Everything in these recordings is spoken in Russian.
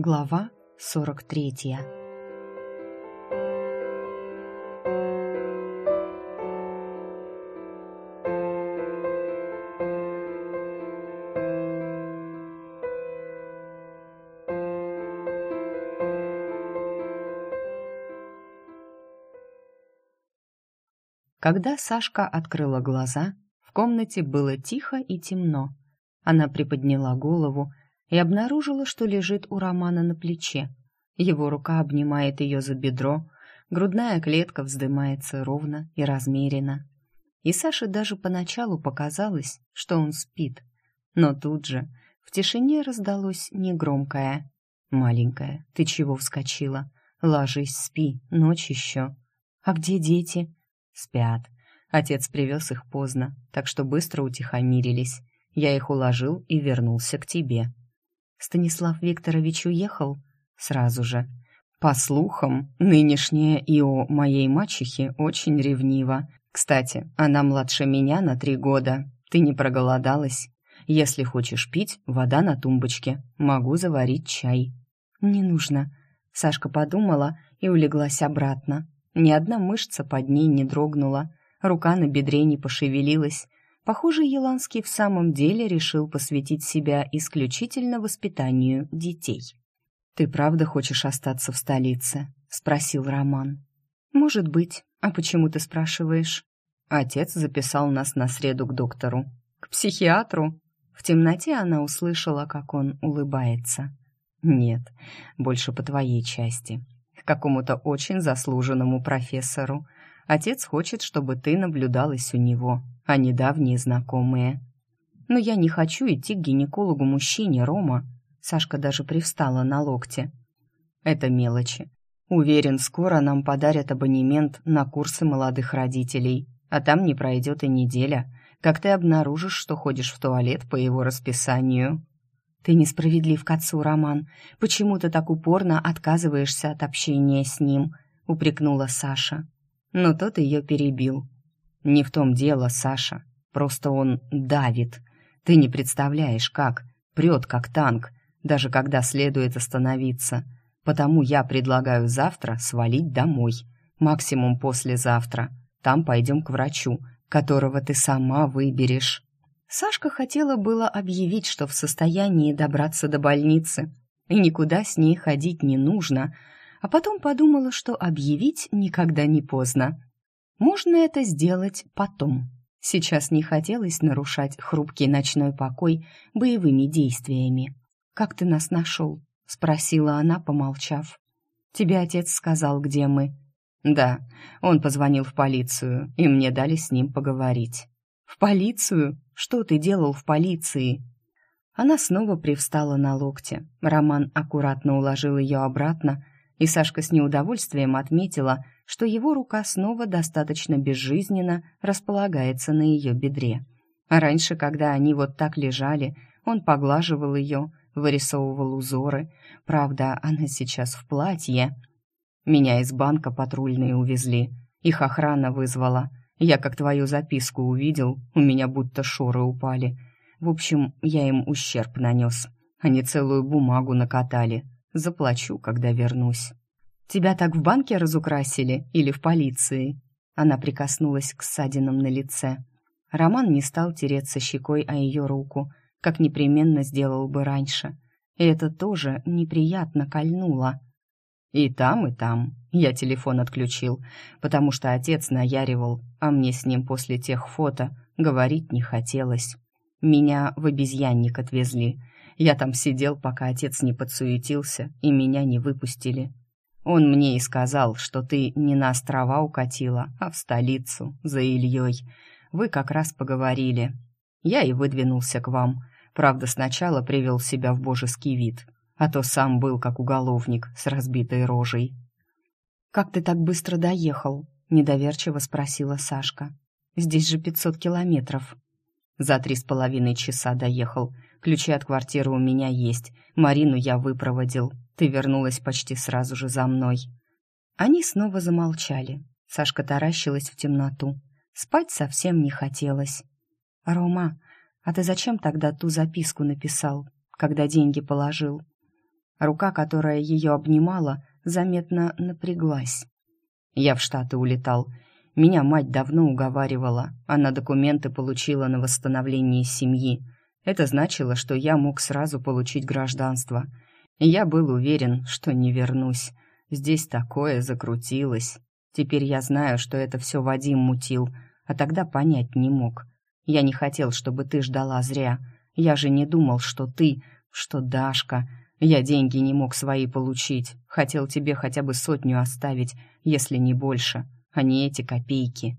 Глава 43 Когда Сашка открыла глаза, в комнате было тихо и темно. Она приподняла голову и обнаружила, что лежит у Романа на плече. Его рука обнимает ее за бедро, грудная клетка вздымается ровно и размеренно. И Саше даже поначалу показалось, что он спит. Но тут же в тишине раздалось негромкое «Маленькая, ты чего вскочила? Ложись, спи, ночь еще». «А где дети?» «Спят». Отец привез их поздно, так что быстро утихомирились. Я их уложил и вернулся к тебе. Станислав Викторович уехал сразу же. По слухам, нынешняя Ио моей мачехи очень ревнива. Кстати, она младше меня на три года. Ты не проголодалась? Если хочешь пить, вода на тумбочке. Могу заварить чай. Не нужно. Сашка подумала и улеглась обратно. Ни одна мышца под ней не дрогнула, рука на бедре не пошевелилась, Похоже, Еланский в самом деле решил посвятить себя исключительно воспитанию детей. «Ты правда хочешь остаться в столице?» — спросил Роман. «Может быть. А почему ты спрашиваешь?» Отец записал нас на среду к доктору. «К психиатру?» В темноте она услышала, как он улыбается. «Нет, больше по твоей части. К какому-то очень заслуженному профессору. Отец хочет, чтобы ты наблюдалась у него, а не давние знакомые. Но я не хочу идти к гинекологу-мужчине, Рома. Сашка даже привстала на локте. Это мелочи. Уверен, скоро нам подарят абонемент на курсы молодых родителей, а там не пройдет и неделя, как ты обнаружишь, что ходишь в туалет по его расписанию. Ты несправедлив к отцу, Роман. Почему ты так упорно отказываешься от общения с ним? упрекнула Саша но тот ее перебил. «Не в том дело, Саша. Просто он давит. Ты не представляешь, как. Прет, как танк, даже когда следует остановиться. Потому я предлагаю завтра свалить домой. Максимум послезавтра. Там пойдем к врачу, которого ты сама выберешь». Сашка хотела было объявить, что в состоянии добраться до больницы, и никуда с ней ходить не нужно — а потом подумала, что объявить никогда не поздно. Можно это сделать потом. Сейчас не хотелось нарушать хрупкий ночной покой боевыми действиями. «Как ты нас нашел?» — спросила она, помолчав. «Тебе отец сказал, где мы?» «Да, он позвонил в полицию, и мне дали с ним поговорить». «В полицию? Что ты делал в полиции?» Она снова привстала на локте. Роман аккуратно уложил ее обратно, и Сашка с неудовольствием отметила, что его рука снова достаточно безжизненно располагается на ее бедре. А раньше, когда они вот так лежали, он поглаживал ее, вырисовывал узоры. Правда, она сейчас в платье. Меня из банка патрульные увезли. Их охрана вызвала. Я как твою записку увидел, у меня будто шоры упали. В общем, я им ущерб нанес. Они целую бумагу накатали. Заплачу, когда вернусь. Тебя так в банке разукрасили или в полиции? Она прикоснулась к ссадинам на лице. Роман не стал тереться щекой о ее руку, как непременно сделал бы раньше. И это тоже неприятно кольнуло. И там, и там. Я телефон отключил, потому что отец наяривал, а мне с ним после тех фото говорить не хотелось. Меня в обезьянник отвезли. Я там сидел, пока отец не подсуетился, и меня не выпустили. Он мне и сказал, что ты не на острова укатила, а в столицу, за Ильей. Вы как раз поговорили. Я и выдвинулся к вам. Правда, сначала привел себя в божеский вид, а то сам был как уголовник с разбитой рожей. «Как ты так быстро доехал?» — недоверчиво спросила Сашка. «Здесь же пятьсот километров». За три с половиной часа доехал. Ключи от квартиры у меня есть. Марину я выпроводил. Ты вернулась почти сразу же за мной». Они снова замолчали. Сашка таращилась в темноту. Спать совсем не хотелось. «Рома, а ты зачем тогда ту записку написал, когда деньги положил?» Рука, которая ее обнимала, заметно напряглась. Я в Штаты улетал. Меня мать давно уговаривала. Она документы получила на восстановление семьи. Это значило, что я мог сразу получить гражданство. Я был уверен, что не вернусь. Здесь такое закрутилось. Теперь я знаю, что это все Вадим мутил, а тогда понять не мог. Я не хотел, чтобы ты ждала зря. Я же не думал, что ты, что Дашка. Я деньги не мог свои получить. Хотел тебе хотя бы сотню оставить, если не больше, а не эти копейки.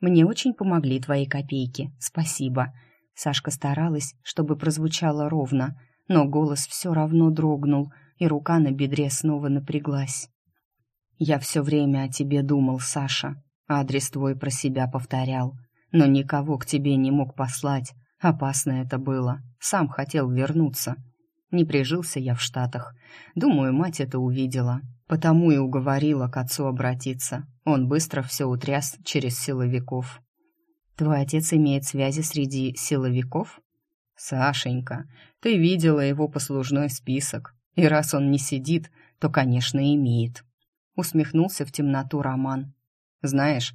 Мне очень помогли твои копейки. Спасибо. Сашка старалась, чтобы прозвучало ровно, но голос все равно дрогнул, и рука на бедре снова напряглась. Я все время о тебе думал, Саша. Адрес твой про себя повторял, но никого к тебе не мог послать. Опасно это было. Сам хотел вернуться. Не прижился я в Штатах. Думаю, мать это увидела, потому и уговорила к отцу обратиться. Он быстро все утряс через силовиков. Твой отец имеет связи среди силовиков? Сашенька, ты видела его послужной список. И раз он не сидит, то, конечно, имеет усмехнулся в темноту Роман. Знаешь,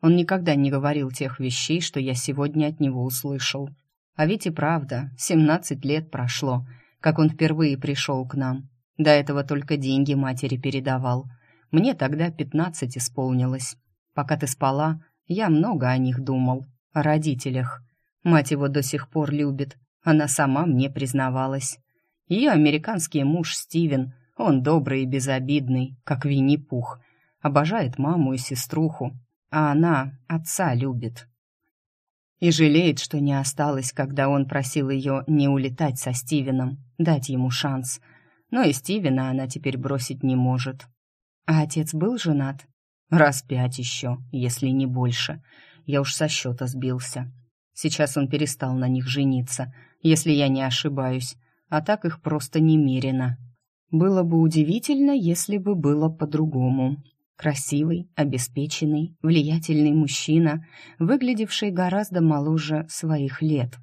он никогда не говорил тех вещей, что я сегодня от него услышал. А ведь и правда, семнадцать лет прошло, как он впервые пришел к нам. До этого только деньги матери передавал. Мне тогда пятнадцать исполнилось. Пока ты спала, я много о них думал, о родителях. Мать его до сих пор любит, она сама мне признавалась. Ее американский муж Стивен он добрый и безобидный, как Винни-Пух, обожает маму и сеструху, а она отца любит. И жалеет, что не осталось, когда он просил ее не улетать со Стивеном, дать ему шанс. Но и Стивена она теперь бросить не может. А отец был женат? Раз пять еще, если не больше. Я уж со счета сбился. Сейчас он перестал на них жениться, если я не ошибаюсь, а так их просто немерено. Было бы удивительно, если бы было по-другому. Красивый, обеспеченный, влиятельный мужчина, выглядевший гораздо моложе своих лет.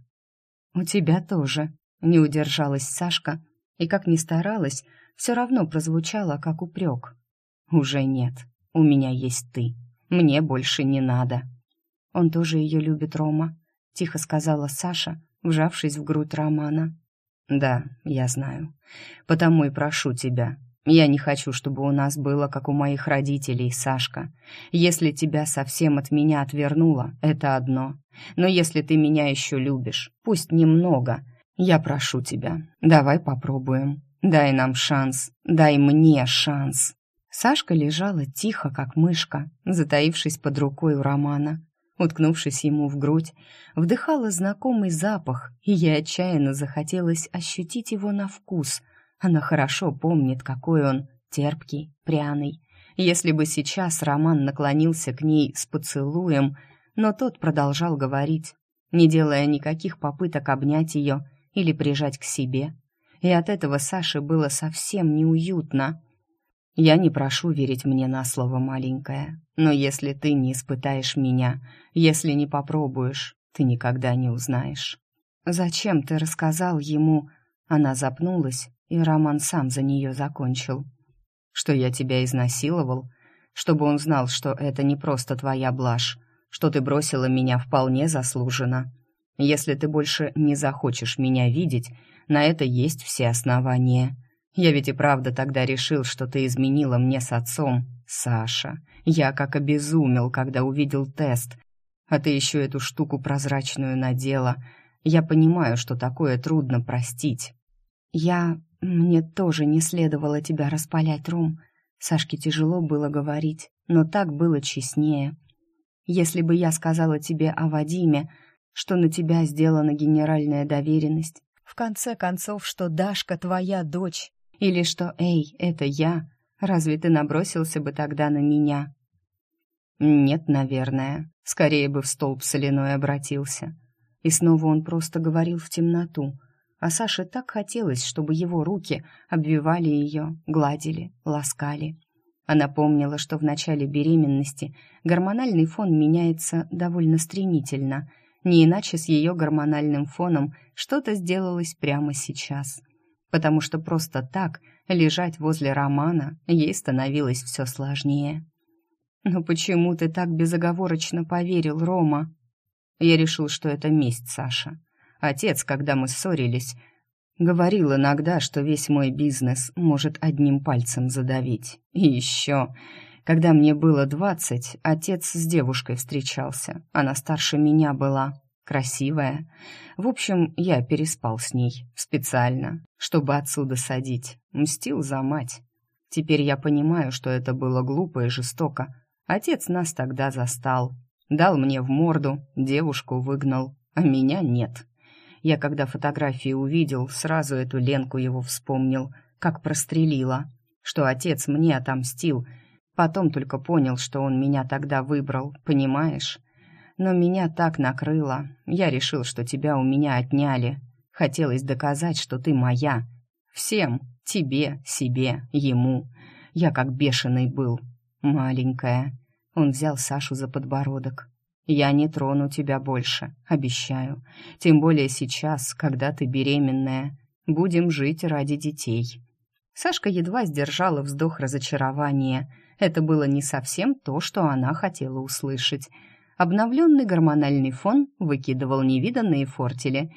«У тебя тоже», — не удержалась Сашка, и, как ни старалась, все равно прозвучало, как упрек. «Уже нет, у меня есть ты, мне больше не надо». «Он тоже ее любит, Рома», — тихо сказала Саша, вжавшись в грудь Романа. «Да, я знаю. Потому и прошу тебя. Я не хочу, чтобы у нас было, как у моих родителей, Сашка. Если тебя совсем от меня отвернуло, это одно. Но если ты меня еще любишь, пусть немного, я прошу тебя, давай попробуем. Дай нам шанс, дай мне шанс». Сашка лежала тихо, как мышка, затаившись под рукой у Романа уткнувшись ему в грудь, вдыхала знакомый запах, и ей отчаянно захотелось ощутить его на вкус. Она хорошо помнит, какой он терпкий, пряный. Если бы сейчас Роман наклонился к ней с поцелуем, но тот продолжал говорить, не делая никаких попыток обнять ее или прижать к себе. И от этого Саше было совсем неуютно. Я не прошу верить мне на слово, маленькая, но если ты не испытаешь меня, если не попробуешь, ты никогда не узнаешь. Зачем ты рассказал ему? Она запнулась, и Роман сам за нее закончил. Что я тебя изнасиловал, чтобы он знал, что это не просто твоя блажь, что ты бросила меня вполне заслуженно. Если ты больше не захочешь меня видеть, на это есть все основания. Я ведь и правда тогда решил, что ты изменила мне с отцом, Саша. Я как обезумел, когда увидел тест. А ты еще эту штуку прозрачную надела. Я понимаю, что такое трудно простить. Я... Мне тоже не следовало тебя распалять, Ром. Сашке тяжело было говорить, но так было честнее. Если бы я сказала тебе о Вадиме, что на тебя сделана генеральная доверенность, в конце концов, что Дашка твоя дочь, или что «Эй, это я», разве ты набросился бы тогда на меня? Нет, наверное. Скорее бы в столб соляной обратился. И снова он просто говорил в темноту. А Саше так хотелось, чтобы его руки обвивали ее, гладили, ласкали. Она помнила, что в начале беременности гормональный фон меняется довольно стремительно. Не иначе с ее гормональным фоном что-то сделалось прямо сейчас. Потому что просто так лежать возле Романа ей становилось все сложнее. «Но почему ты так безоговорочно поверил, Рома?» Я решил, что это месть, Саша. Отец, когда мы ссорились, говорил иногда, что весь мой бизнес может одним пальцем задавить. И еще, когда мне было двадцать, отец с девушкой встречался. Она старше меня была, красивая. В общем, я переспал с ней специально, чтобы отсюда садить. Мстил за мать. Теперь я понимаю, что это было глупо и жестоко. Отец нас тогда застал. Дал мне в морду, девушку выгнал, а меня нет. Я, когда фотографии увидел, сразу эту Ленку его вспомнил, как прострелила, что отец мне отомстил. Потом только понял, что он меня тогда выбрал, понимаешь? Но меня так накрыло. Я решил, что тебя у меня отняли. Хотелось доказать, что ты моя. Всем, тебе, себе, ему. Я как бешеный был. Маленькая. Он взял Сашу за подбородок. Я не трону тебя больше, обещаю. Тем более сейчас, когда ты беременная. Будем жить ради детей. Сашка едва сдержала вздох разочарования. Это было не совсем то, что она хотела услышать. Обновленный гормональный фон выкидывал невиданные фортели,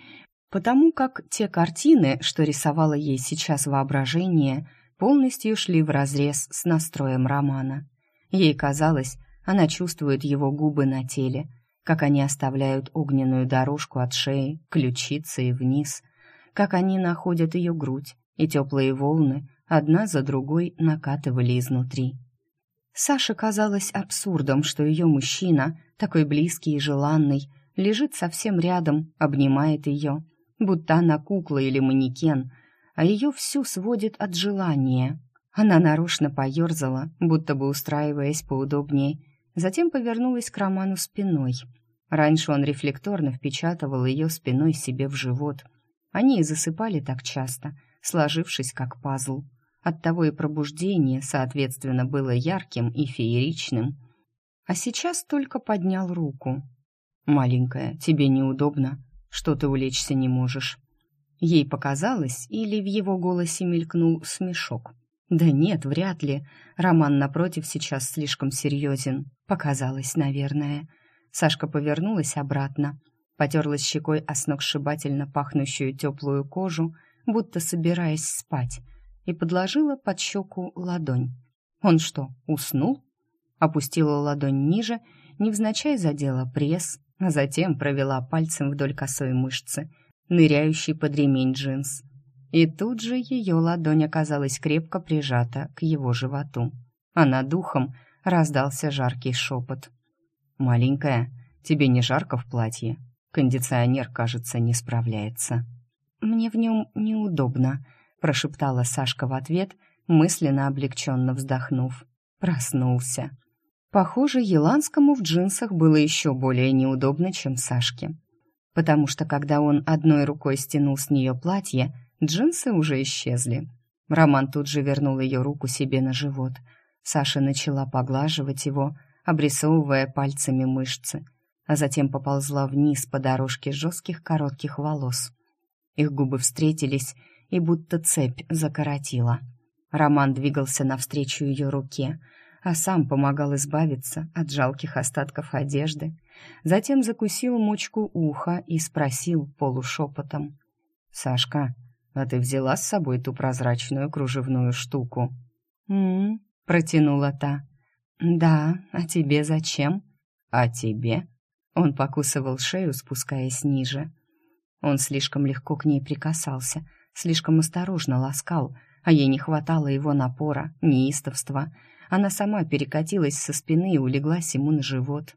потому как те картины, что рисовало ей сейчас воображение, полностью шли вразрез с настроем романа. Ей казалось, она чувствует его губы на теле, как они оставляют огненную дорожку от шеи, ключицы и вниз, как они находят ее грудь, и теплые волны одна за другой накатывали изнутри. Саше казалось абсурдом, что ее мужчина, такой близкий и желанный, лежит совсем рядом, обнимает ее, будто она кукла или манекен, а ее всю сводит от желания. Она нарочно поерзала, будто бы устраиваясь поудобнее, затем повернулась к Роману спиной. Раньше он рефлекторно впечатывал ее спиной себе в живот. Они и засыпали так часто, сложившись как пазл. Оттого и пробуждение, соответственно, было ярким и фееричным. А сейчас только поднял руку. «Маленькая, тебе неудобно, что ты улечься не можешь». Ей показалось, или в его голосе мелькнул смешок. Да нет, вряд ли. Роман напротив сейчас слишком серьезен. Показалось, наверное. Сашка повернулась обратно, потерлась щекой о сногсшибательно пахнущую теплую кожу, будто собираясь спать, и подложила под щеку ладонь. Он что, уснул? Опустила ладонь ниже, невзначай задела пресс, а затем провела пальцем вдоль косой мышцы, ныряющей под ремень джинс. И тут же ее ладонь оказалась крепко прижата к его животу. А над духом раздался жаркий шепот. «Маленькая, тебе не жарко в платье? Кондиционер, кажется, не справляется». «Мне в нем неудобно», — прошептала Сашка в ответ, мысленно облегченно вздохнув. Проснулся. Похоже, Еланскому в джинсах было еще более неудобно, чем Сашке. Потому что, когда он одной рукой стянул с нее платье, Джинсы уже исчезли. Роман тут же вернул ее руку себе на живот. Саша начала поглаживать его, обрисовывая пальцами мышцы, а затем поползла вниз по дорожке жестких коротких волос. Их губы встретились, и будто цепь закоротила. Роман двигался навстречу ее руке, а сам помогал избавиться от жалких остатков одежды. Затем закусил мочку уха и спросил полушепотом. «Сашка, а ты взяла с собой ту прозрачную кружевную штуку?» «М-м-м», протянула та. «Да, а тебе зачем?» «А тебе?» Он покусывал шею, спускаясь ниже. Он слишком легко к ней прикасался, слишком осторожно ласкал, а ей не хватало его напора, неистовства. Она сама перекатилась со спины и улеглась ему на живот.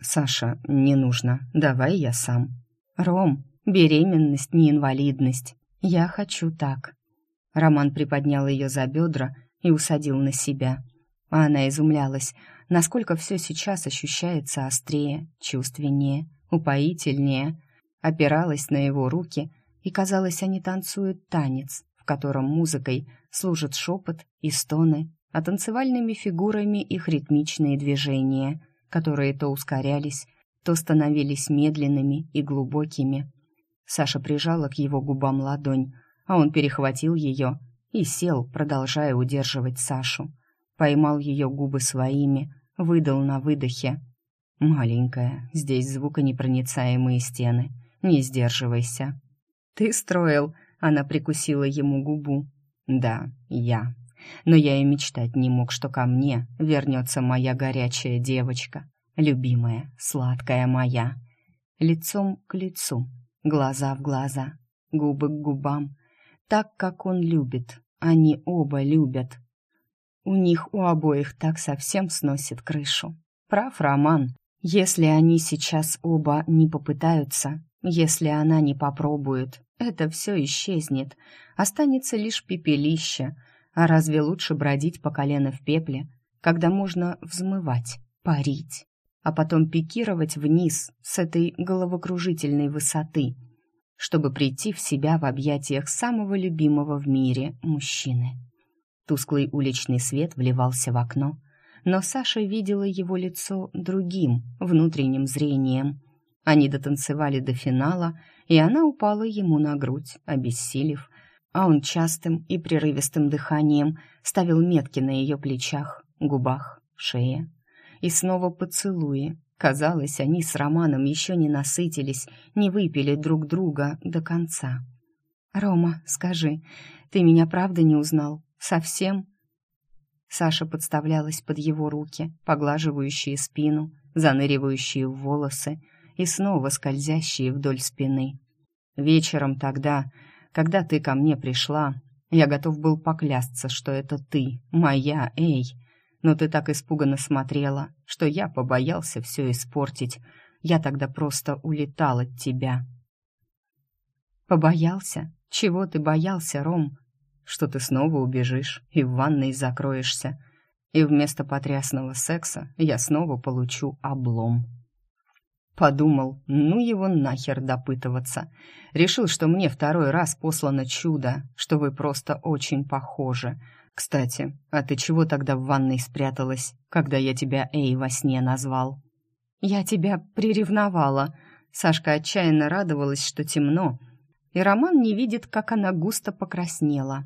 «Саша, не нужно, давай я сам». «Ром, беременность не инвалидность. «Я хочу так». Роман приподнял ее за бедра и усадил на себя. А она изумлялась, насколько все сейчас ощущается острее, чувственнее, упоительнее. Опиралась на его руки, и, казалось, они танцуют танец, в котором музыкой служат шепот и стоны, а танцевальными фигурами их ритмичные движения, которые то ускорялись, то становились медленными и глубокими. Саша прижала к его губам ладонь, а он перехватил ее и сел, продолжая удерживать Сашу. Поймал ее губы своими, выдал на выдохе. «Маленькая, здесь звуконепроницаемые стены. Не сдерживайся». «Ты строил», — она прикусила ему губу. «Да, я. Но я и мечтать не мог, что ко мне вернется моя горячая девочка, любимая, сладкая моя. Лицом к лицу, глаза в глаза, губы к губам, так, как он любит. Они оба любят. У них у обоих так совсем сносит крышу. Прав Роман. Если они сейчас оба не попытаются, если она не попробует, это все исчезнет. Останется лишь пепелище. А разве лучше бродить по колено в пепле, когда можно взмывать, парить, а потом пикировать вниз с этой головокружительной высоты — чтобы прийти в себя в объятиях самого любимого в мире мужчины. Тусклый уличный свет вливался в окно, но Саша видела его лицо другим, внутренним зрением. Они дотанцевали до финала, и она упала ему на грудь, обессилев, а он частым и прерывистым дыханием ставил метки на ее плечах, губах, шее. И снова поцелуи, Казалось, они с Романом еще не насытились, не выпили друг друга до конца. «Рома, скажи, ты меня правда не узнал? Совсем?» Саша подставлялась под его руки, поглаживающие спину, заныривающие в волосы и снова скользящие вдоль спины. «Вечером тогда, когда ты ко мне пришла, я готов был поклясться, что это ты, моя Эй, но ты так испуганно смотрела, что я побоялся все испортить. Я тогда просто улетал от тебя». «Побоялся? Чего ты боялся, Ром?» «Что ты снова убежишь и в ванной закроешься, и вместо потрясного секса я снова получу облом». Подумал, ну его нахер допытываться. Решил, что мне второй раз послано чудо, что вы просто очень похожи, «Кстати, а ты чего тогда в ванной спряталась, когда я тебя Эй во сне назвал?» «Я тебя приревновала». Сашка отчаянно радовалась, что темно, и Роман не видит, как она густо покраснела.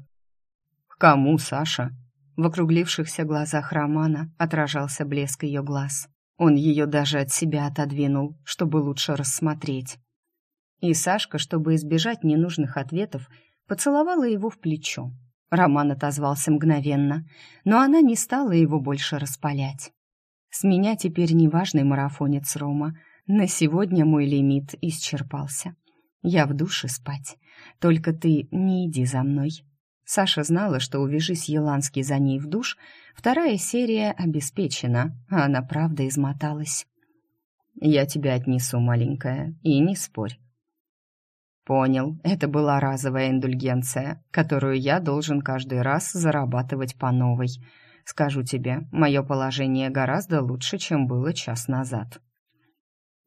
«К кому, Саша?» В округлившихся глазах Романа отражался блеск ее глаз. Он ее даже от себя отодвинул, чтобы лучше рассмотреть. И Сашка, чтобы избежать ненужных ответов, поцеловала его в плечо, Роман отозвался мгновенно, но она не стала его больше распалять. «С меня теперь неважный марафонец Рома. На сегодня мой лимит исчерпался. Я в душе спать. Только ты не иди за мной». Саша знала, что увяжись Еланский за ней в душ, вторая серия обеспечена, а она правда измоталась. «Я тебя отнесу, маленькая, и не спорь. Понял, это была разовая индульгенция, которую я должен каждый раз зарабатывать по новой. Скажу тебе, мое положение гораздо лучше, чем было час назад.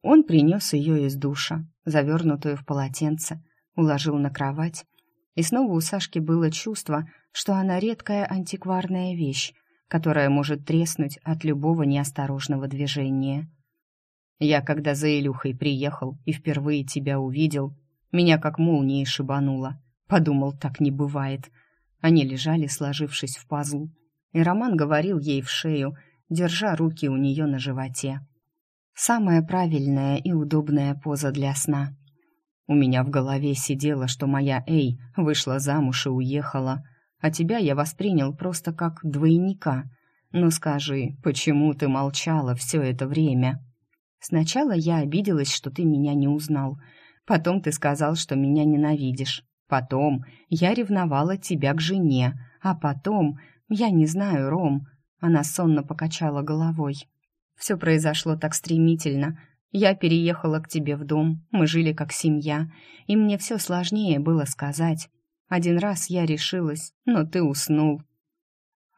Он принес ее из душа, завернутую в полотенце, уложил на кровать, и снова у Сашки было чувство, что она редкая антикварная вещь, которая может треснуть от любого неосторожного движения. Я, когда за Илюхой приехал и впервые тебя увидел, меня как молнией шибануло. Подумал, так не бывает. Они лежали, сложившись в пазл. И Роман говорил ей в шею, держа руки у нее на животе. Самая правильная и удобная поза для сна. У меня в голове сидело, что моя Эй вышла замуж и уехала, а тебя я воспринял просто как двойника. Ну скажи, почему ты молчала все это время? Сначала я обиделась, что ты меня не узнал — Потом ты сказал, что меня ненавидишь. Потом я ревновала тебя к жене. А потом... Я не знаю, Ром...» Она сонно покачала головой. «Все произошло так стремительно. Я переехала к тебе в дом, мы жили как семья, и мне все сложнее было сказать. Один раз я решилась, но ты уснул».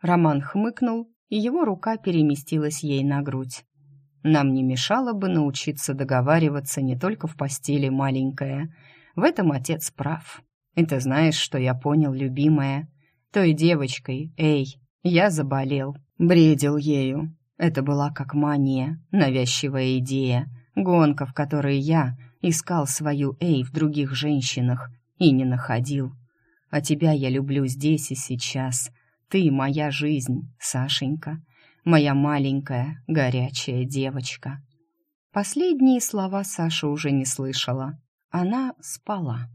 Роман хмыкнул, и его рука переместилась ей на грудь. Нам не мешало бы научиться договариваться не только в постели, маленькая. В этом отец прав. И ты знаешь, что я понял, любимая. Той девочкой, эй, я заболел, бредил ею. Это была как мания, навязчивая идея, гонка, в которой я искал свою эй в других женщинах и не находил. А тебя я люблю здесь и сейчас. Ты моя жизнь, Сашенька, моя маленькая горячая девочка». Последние слова Саша уже не слышала. Она спала.